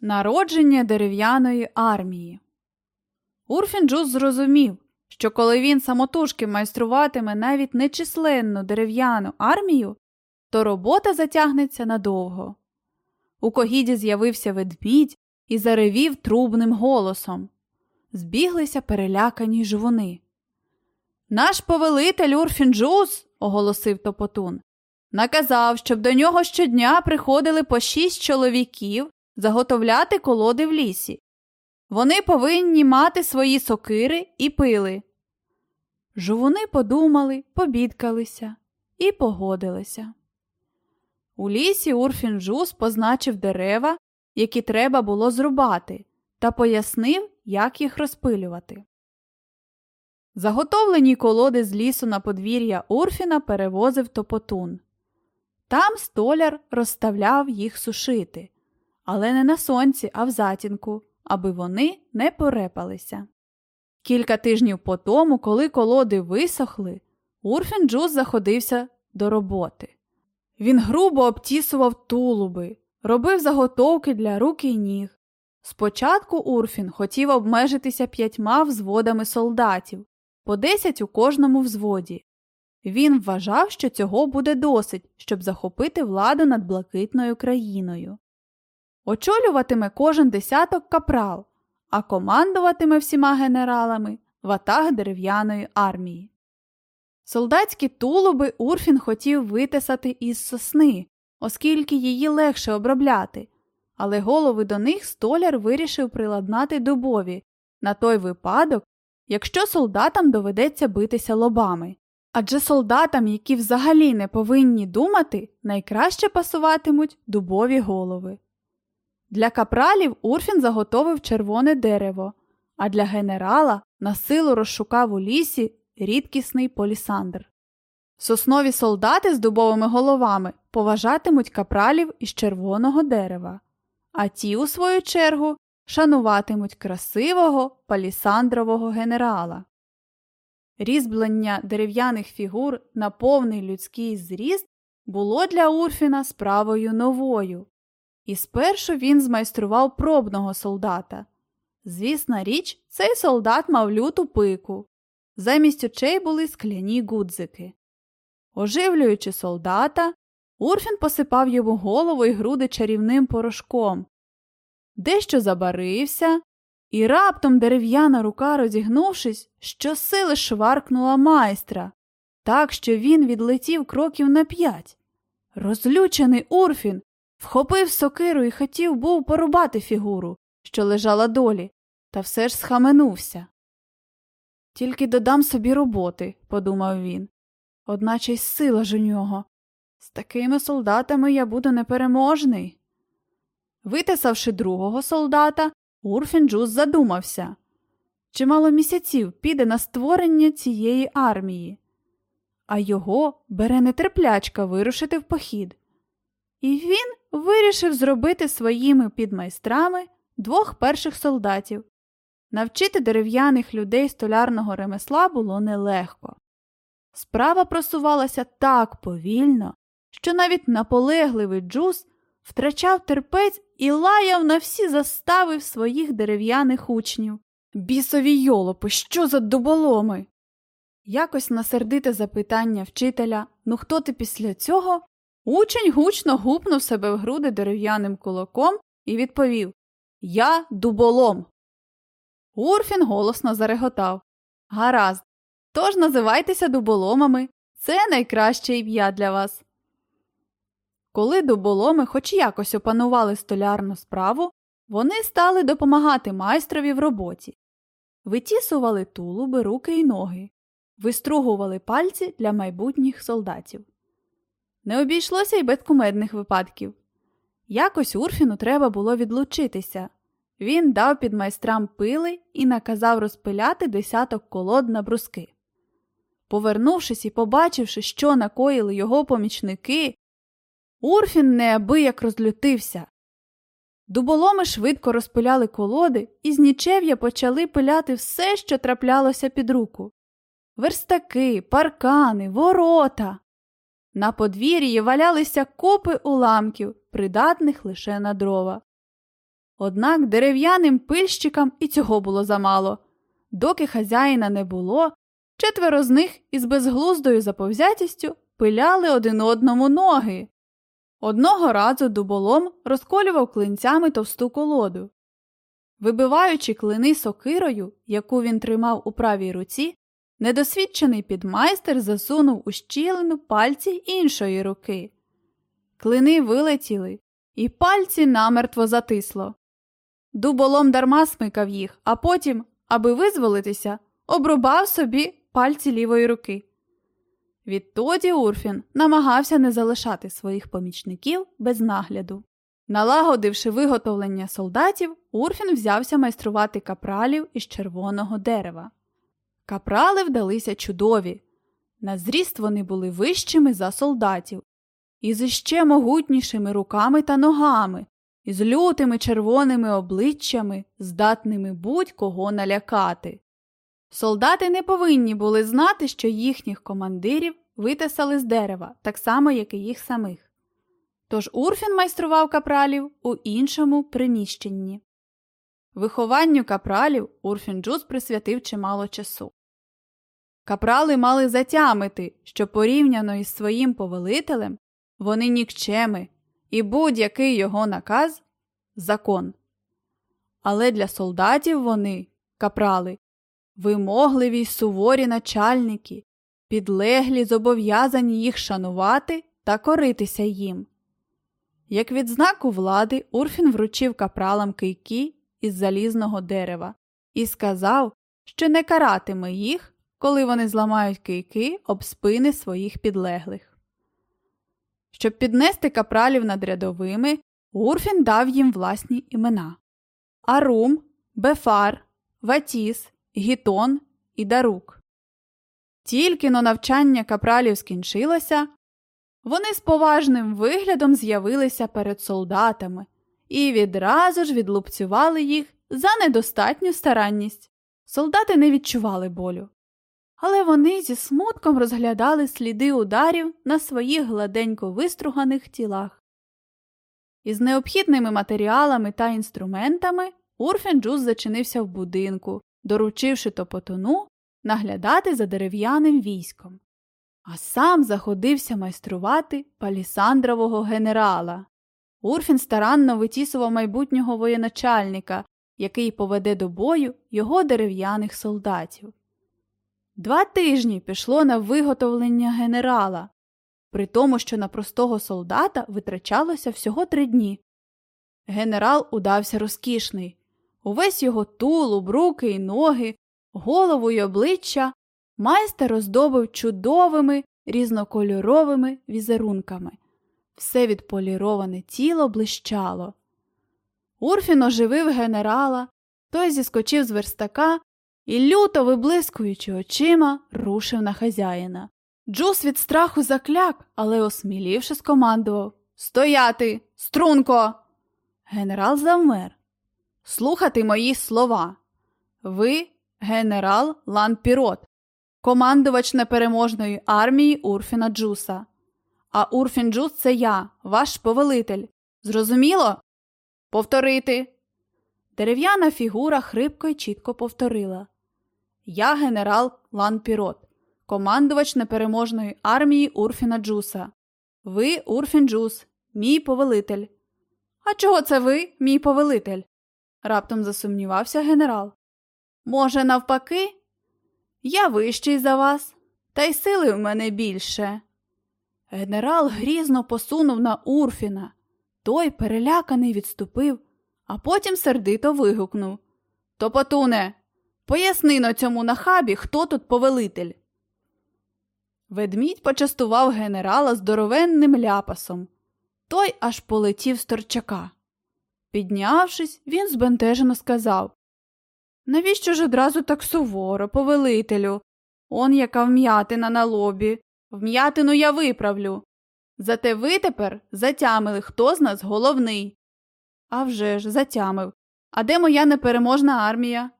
Народження дерев'яної армії. Урфінджус зрозумів, що коли він самотужки майструватиме навіть нечисленну дерев'яну армію, то робота затягнеться надовго. У когіді з'явився ведмідь і заревів трубним голосом. Збіглися перелякані жвуни. Наш повелитель Урфінджус, оголосив топотун, наказав, щоб до нього щодня приходили по шість чоловіків заготовляти колоди в лісі. Вони повинні мати свої сокири і пили. Жовуни подумали, побідкалися і погодилися. У лісі Урфінджус позначив дерева, які треба було зрубати, та пояснив, як їх розпилювати. Заготовлені колоди з лісу на подвір'я Урфіна перевозив топотун. Там столяр розставляв їх сушити, але не на сонці, а в затінку, аби вони не порепалися. Кілька тижнів по тому, коли колоди висохли, Урфін Джуз заходився до роботи. Він грубо обтісував тулуби, робив заготовки для рук і ніг. Спочатку Урфін хотів обмежитися п'ятьма взводами солдатів, по десять у кожному взводі. Він вважав, що цього буде досить, щоб захопити владу над блакитною країною. Очолюватиме кожен десяток капрал, а командуватиме всіма генералами ватаг дерев'яної армії. Солдатські тулуби Урфін хотів витисати із сосни, оскільки її легше обробляти, але голови до них столяр вирішив приладнати дубові на той випадок, якщо солдатам доведеться битися лобами. Адже солдатам, які взагалі не повинні думати, найкраще пасуватимуть дубові голови. Для капралів Урфін заготовив червоне дерево, а для генерала на силу розшукав у лісі рідкісний полісандр. Соснові солдати з дубовими головами поважатимуть капралів із червоного дерева, а ті, у свою чергу, шануватимуть красивого палісандрового генерала. Різьблення дерев'яних фігур на повний людський зріст було для Урфіна справою новою, і спершу він змайстрував пробного солдата. Звісна річ, цей солдат мав люту пику. Замість очей були скляні гудзики. Оживлюючи солдата, Урфін посипав йому голову і груди чарівним порошком. Дещо забарився, і раптом дерев'яна рука, розігнувшись, щосили шваркнула майстра, так що він відлетів кроків на п'ять. Розлючений Урфін вхопив сокиру і хотів був порубати фігуру, що лежала долі, та все ж схаменувся. Тільки додам собі роботи, подумав він, одначе й сила ж у нього. З такими солдатами я буду непереможний. Витисавши другого солдата, Урфін Джуз задумався чимало місяців піде на створення цієї армії, а його бере нетерплячка вирушити в похід. І він вирішив зробити своїми підмайстрами двох перших солдатів. Навчити дерев'яних людей столярного ремесла було нелегко. Справа просувалася так повільно, що навіть наполегливий джуз втрачав терпець і лаяв на всі застави своїх дерев'яних учнів. Бісові йолопи, що за дуболоми? Якось на сердите запитання вчителя ну хто ти після цього? Учень гучно гупнув себе в груди дерев'яним кулаком і відповів Я дуболом. Урфін голосно зареготав. Гаразд, тож називайтеся дуболомами. Це найкраще ім'я для вас. Коли дуболоми хоч якось опанували столярну справу, вони стали допомагати майстрові в роботі. Витісували тулуби, руки й ноги, вистругували пальці для майбутніх солдатів. Не обійшлося й без кумедних випадків. Якось Урфіну треба було відлучитися. Він дав під майстрам пили і наказав розпиляти десяток колод на бруски. Повернувшись і побачивши, що накоїли його помічники, Урфін неабияк розлютився. Дуболоми швидко розпиляли колоди і з нічев'я почали пиляти все, що траплялося під руку верстаки, паркани, ворота. На подвір'ї валялися копи уламків, придатних лише на дрова. Однак дерев'яним пильщикам і цього було замало. Доки хазяїна не було, четверо з них із безглуздою заповзятістю пиляли один одному ноги. Одного разу дуболом розколював клинцями товсту колоду. Вибиваючи клини сокирою, яку він тримав у правій руці, недосвідчений підмайстер засунув у щілину пальці іншої руки. Клини вилетіли, і пальці намертво затисло. Дуболом дарма смикав їх, а потім, аби визволитися, обрубав собі пальці лівої руки. Відтоді Урфін намагався не залишати своїх помічників без нагляду. Налагодивши виготовлення солдатів, Урфін взявся майструвати капралів із червоного дерева. Капрали вдалися чудові. На зріст вони були вищими за солдатів, із іще могутнішими руками та ногами, із лютими червоними обличчями, здатними будь-кого налякати. Солдати не повинні були знати, що їхніх командирів витисали з дерева, так само, як і їх самих. Тож Урфін майстрував капралів у іншому приміщенні. Вихованню капралів Урфін Джуз присвятив чимало часу. Капрали мали затямити, що порівняно із своїм повелителем вони нікчеми, і будь-який його наказ закон. Але для солдатів вони, капрали, вимогливі й суворі начальники, підлеглі зобов'язані їх шанувати та коритися їм. Як відзнаку влади, Урфін вручив капралам кийки із залізного дерева і сказав, що не каратиме їх, коли вони зламають кийки об спини своїх підлеглих. Щоб піднести капралів над рядовими, Урфін дав їм власні імена Арум, Бефар, Ватіс, Гітон і Дарук. Тільки но навчання капралів скінчилося, вони з поважним виглядом з'явилися перед солдатами і відразу ж відлупцювали їх за недостатню старанність. Солдати не відчували болю. Але вони зі смутком розглядали сліди ударів на своїх гладенько виструганих тілах. Із необхідними матеріалами та інструментами Урфін Джуз зачинився в будинку, доручивши топотуну наглядати за дерев'яним військом, а сам заходився майструвати палісандрового генерала. Урфін старанно витісував майбутнього воєначальника, який поведе до бою його дерев'яних солдатів. Два тижні пішло на виготовлення генерала, при тому, що на простого солдата витрачалося всього три дні. Генерал удався розкішний. Увесь його тулуб, руки й ноги, голову й обличчя майстер роздобив чудовими різнокольоровими візерунками. Все відполіроване тіло блищало. Урфін оживив генерала, той зіскочив з верстака і, люто виблискуючи очима, рушив на хазяїна. Джус від страху закляк, але, осмілівши, скомандував Стояти, струнко! Генерал завмер. Слухати мої слова. Ви генерал Ланпірот, командувач непереможної армії Урфіна Джуса. А Урфін Джус це я, ваш повелитель. Зрозуміло? Повторити. Дерев'яна фігура хрипко й чітко повторила Я генерал Ланпірот, командувач непереможної армії Урфіна Джуса. Ви Урфін Джус, мій повелитель. А чого це ви, мій повелитель? раптом засумнівався генерал. Може, навпаки? Я вищий за вас, та й сили в мене більше. Генерал грізно посунув на Урфіна. Той, переляканий, відступив, а потім сердито вигукнув Топотуне, поясни на цьому нахабі, хто тут повелитель. Ведмідь почастував генерала здоровенним ляпасом. Той аж полетів з торчака. Піднявшись, він збентежено сказав Навіщо ж одразу так суворо, повелителю? Он яка вм'ятина на лобі. Вм'ятину я виправлю. Зате ви тепер затямили, хто з нас головний. «А вже ж, затямив. А де моя непереможна армія?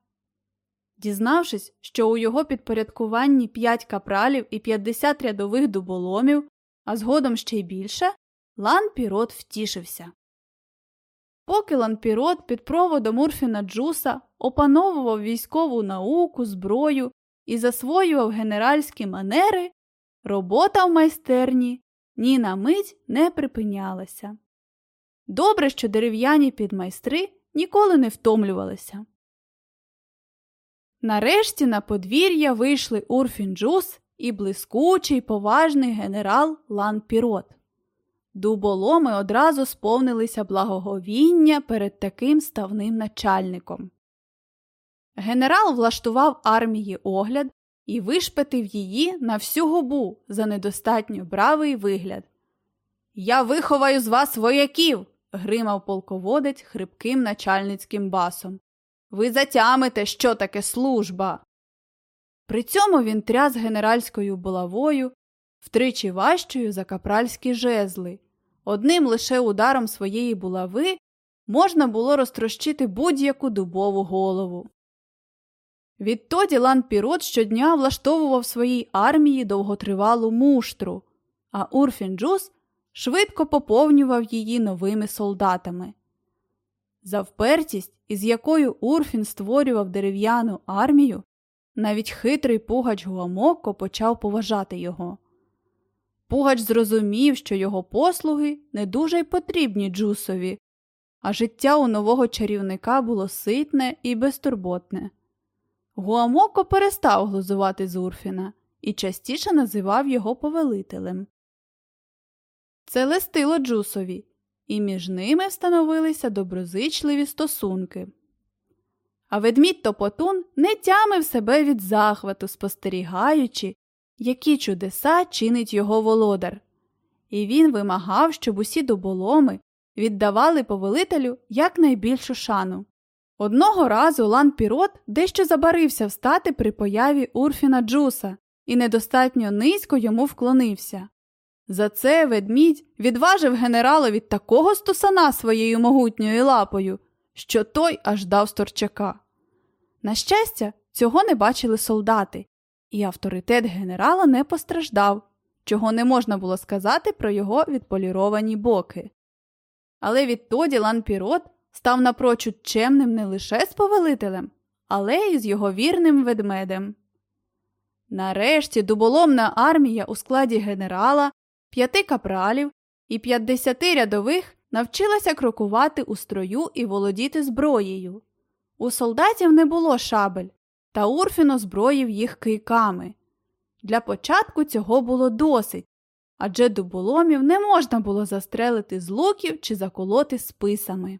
Дізнавшись, що у його підпорядкуванні п'ять капралів і 50 рядових дуболомів, а згодом ще й більше, Ланпірот втішився. Поки ланпірот під проводом Урфіна Джуса опановував військову науку, зброю і засвоював генеральські манери, робота в майстерні ні на мить не припинялася. Добре, що дерев'яні підмайстри ніколи не втомлювалися. Нарешті на подвір'я вийшли Урфін Джус і блискучий поважний генерал Лан Пірот. Дуболоми одразу сповнилися благоговіння перед таким ставним начальником. Генерал влаштував армії огляд і вишпетив її на всю губу за недостатньо бравий вигляд. Я виховаю з вас вояків. гримав полководець хрипким начальницьким басом. Ви затямите, що таке служба. При цьому він тряс генеральською булавою, втричі важчою за капральські жезли. Одним лише ударом своєї булави можна було розтрощити будь-яку дубову голову. Відтоді Лан Пірот щодня влаштовував своїй армії довготривалу муштру, а Урфінджус швидко поповнював її новими солдатами. За впертість, із якою Урфін створював дерев'яну армію, навіть хитрий пугач Гуамоко почав поважати його. Пугач зрозумів, що його послуги не дуже й потрібні Джусові, а життя у нового чарівника було ситне і безтурботне. Гуамоко перестав глузувати з Урфіна і частіше називав його повелителем. Це листило Джусові, і між ними встановилися доброзичливі стосунки. А ведмідь Топотун не тямив себе від захвату, спостерігаючи, які чудеса чинить його володар. І він вимагав, щоб усі доболоми віддавали повелителю якнайбільшу шану. Одного разу Лан Пірот дещо забарився встати при появі Урфіна Джуса і недостатньо низько йому вклонився. За це ведмідь відважив генерала від такого стусана своєю могутньою лапою, що той аж дав сторчака. На щастя, цього не бачили солдати, і авторитет генерала не постраждав, чого не можна було сказати про його відполіровані боки. Але відтоді Лан Пірот став напрочуд чемним не лише з повелителем, але й з його вірним ведмедем. Нарешті дуболомна армія у складі генерала, п'яти капралів і п'ятдесяти рядових навчилася крокувати у строю і володіти зброєю. У солдатів не було шабель, та Урфін озброїв їх кийками. Для початку цього було досить, адже дуболомів не можна було застрелити з луків чи заколоти списами.